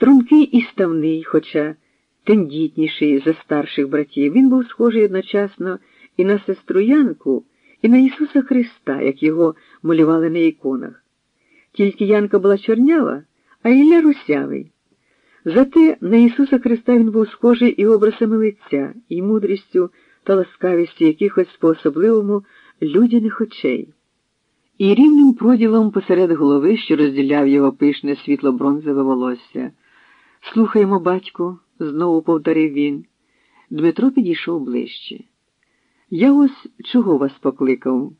Стрункий і ставний, хоча тендітніший за старших братів, він був схожий одночасно і на сестру Янку, і на Ісуса Христа, як його малювали на іконах. Тільки Янка була чорнява, а Ілля русявий. Зате на Ісуса Христа він був схожий і образами лиця, і мудрістю та ласкавістю якихось по особливому людяних очей, і рівним проділом посеред голови, що розділяв його пишне світло бронзове волосся. Слухаємо, батьку, знову повторив він. Дмитро підійшов ближче. Я ось чого вас покликав?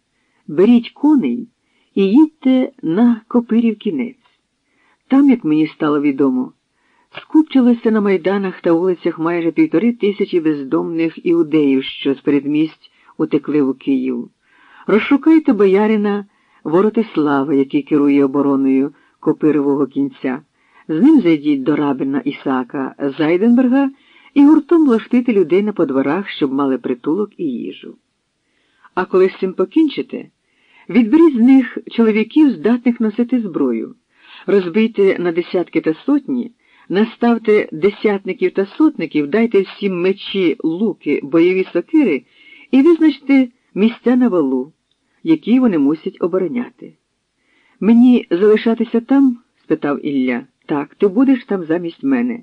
Беріть коней і їдьте на Копирів кінець. Там, як мені стало відомо, скупчилося на майданах та вулицях майже півтори тисячі бездомних іудеїв, що з передмість утекли у Київ. Розшукайте боярина Воротислава, який керує обороною Копирового кінця. З ним зайдіть до рабина Ісака Зайденберга і гуртом влаштити людей на подворах, щоб мали притулок і їжу. А коли з цим покінчите, відберіть з них чоловіків, здатних носити зброю, розбийте на десятки та сотні, наставте десятників та сотників, дайте всім мечі, луки, бойові сокири і визначте місця на валу, які вони мусять обороняти. Мені залишатися там? спитав Ілля. Так, ти будеш там замість мене.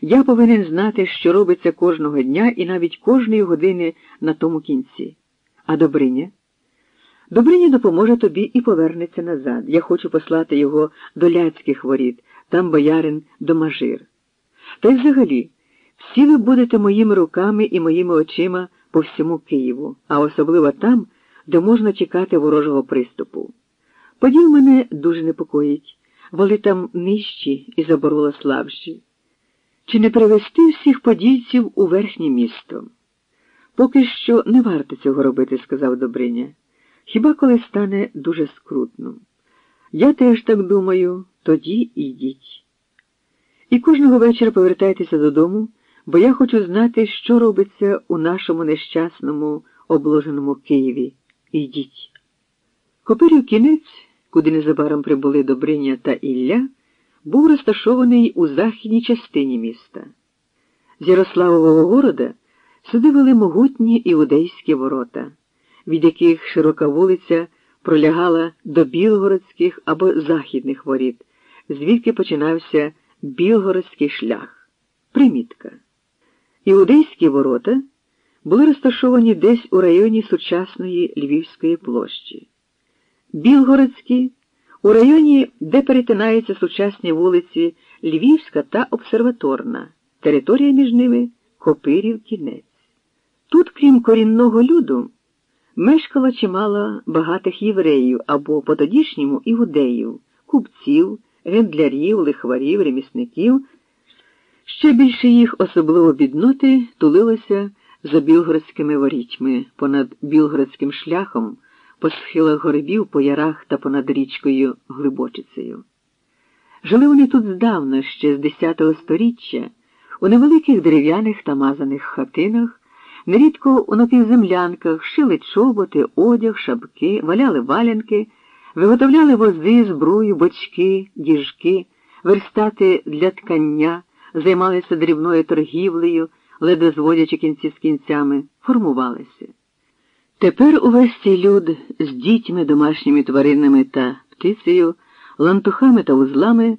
Я повинен знати, що робиться кожного дня і навіть кожної години на тому кінці. А Добриня? Добриня допоможе тобі і повернеться назад. Я хочу послати його до ляцьких воріт, там боярин домажир. Та й взагалі, всі ви будете моїми руками і моїми очима по всьому Києву, а особливо там, де можна чекати ворожого приступу. Поділ мене дуже непокоїть. Воли там нижчі і заборола слабші. Чи не привезти всіх подільців у верхнє місто? Поки що не варто цього робити, сказав Добриня. Хіба коли стане дуже скрутно? Я теж так думаю, тоді йдіть. І кожного вечора повертайтеся додому, бо я хочу знати, що робиться у нашому нещасному обложеному Києві. Йдіть. Копирів кінець куди незабаром прибули Добриня та Ілля, був розташований у західній частині міста. З Ярославового города сюди вели могутні іудейські ворота, від яких широка вулиця пролягала до білгородських або західних воріт, звідки починався білгородський шлях. Примітка. Іудейські ворота були розташовані десь у районі сучасної Львівської площі. Білгородські у районі, де перетинаються сучасні вулиці Львівська та Обсерваторна, територія між ними Копирів кінець. Тут, крім корінного люду, мешкало чимало багатих євреїв або по тодішньому іудеїв, купців, гендлярів, лихварів, ремісників. Ще більше їх, особливо бідноти, тулилося за білгородськими ворітьми понад білгородським шляхом по схилах горбів, по ярах та понад річкою Глибочицею. Жили вони тут здавна, ще з X століття, у невеликих дерев'яних та мазаних хатинах, нерідко у напівземлянках шили чоботи, одяг, шапки, валяли валянки, виготовляли вози, зброю, бочки, діжки, верстати для ткання, займалися дрібною торгівлею, ледве зводячи кінці з кінцями, формувалися. Тепер увесь цей люд з дітьми, домашніми тваринами та птицею, лантухами та узлами,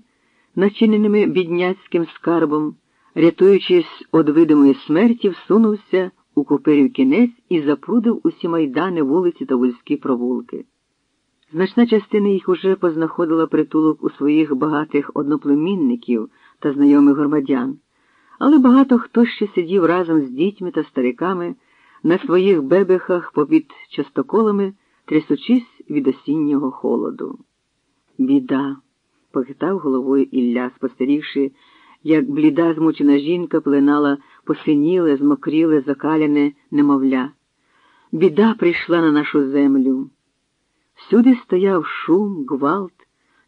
начиненими бідняцьким скарбом, рятуючись від видимої смерті, всунувся у копирів кінець і запрудив усі майдани, вулиці та вузькі провулки. Значна частина їх уже познаходила притулок у своїх багатих одноплемінників та знайомих громадян, але багато хто ще сидів разом з дітьми та стариками на своїх бебехах попід частоколами, трясучись від осіннього холоду. Біда, похитав головою Ілля, спостерігши, як бліда змучена жінка плинала посиніле, змокріле, закаляне немовля. Біда прийшла на нашу землю. Всюди стояв шум, гвалт,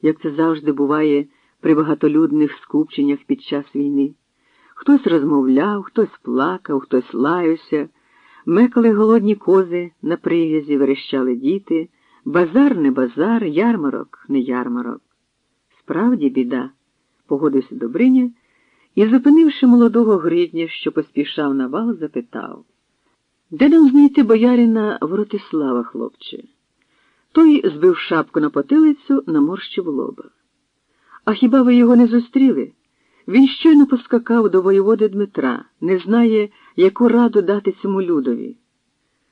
як це завжди буває при багатолюдних скупченнях під час війни. Хтось розмовляв, хтось плакав, хтось лаявся. Мекали голодні кози на прив'язі, верещали діти, базар не базар, ярмарок не ярмарок. Справді біда, погодився Добриня і, зупинивши молодого гридня, що поспішав на вал, запитав Де нам знайти боярина Воротислава, хлопче? Той збив шапку на потилицю, наморщив лоба. А хіба ви його не зустріли? Він щойно поскакав до воєводи Дмитра, не знає, яку раду дати цьому людові.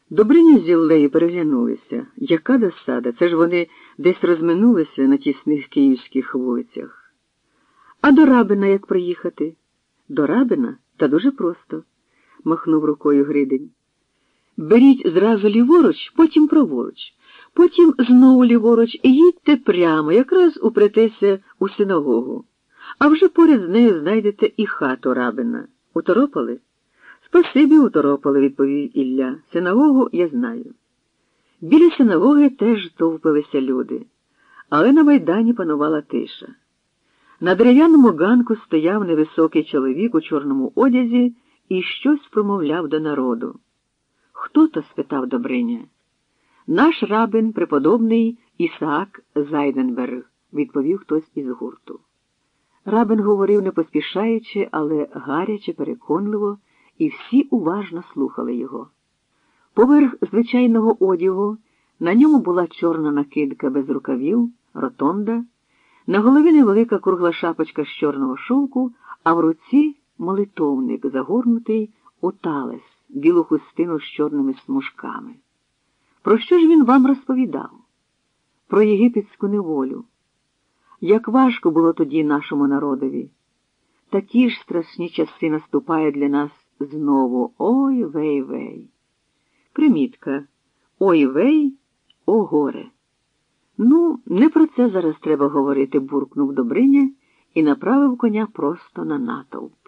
Добриня з Іллею переглянулися. Яка досада? Це ж вони десь розминулися на тісних київських вулицях. А до рабина як приїхати? До рабина? Та дуже просто, махнув рукою Гридень. Беріть зразу ліворуч, потім праворуч, потім знову ліворуч і їдьте прямо, якраз упретеся у синагогу. А вже поряд з нею знайдете і хату рабина. Уторопали? Спасибі уторопали, відповів Ілля. Синагогу я знаю. Біля синагоги теж товпилися люди, але на майдані панувала тиша. На дерев'яному ганку стояв невисокий чоловік у чорному одязі і щось промовляв до народу. Хто то? спитав Добриня. Наш рабин, преподобний Ісаак Зайденберг, відповів хтось із гурту. Рабин говорив не поспішаючи, але гаряче, переконливо, і всі уважно слухали його. Поверх звичайного одягу на ньому була чорна накидка без рукавів, ротонда, на голові невелика кругла шапочка з чорного шовку, а в руці молитовник, загорнутий у талес, білу хустину з чорними смужками. Про що ж він вам розповідав? Про єгипетську неволю. Як важко було тоді нашому народові. Такі ж страшні часи наступає для нас знову ой вей вей. Примітка. Ой вей, о горе. Ну, не про це зараз треба говорити, буркнув Добриня і направив коня просто на натовп.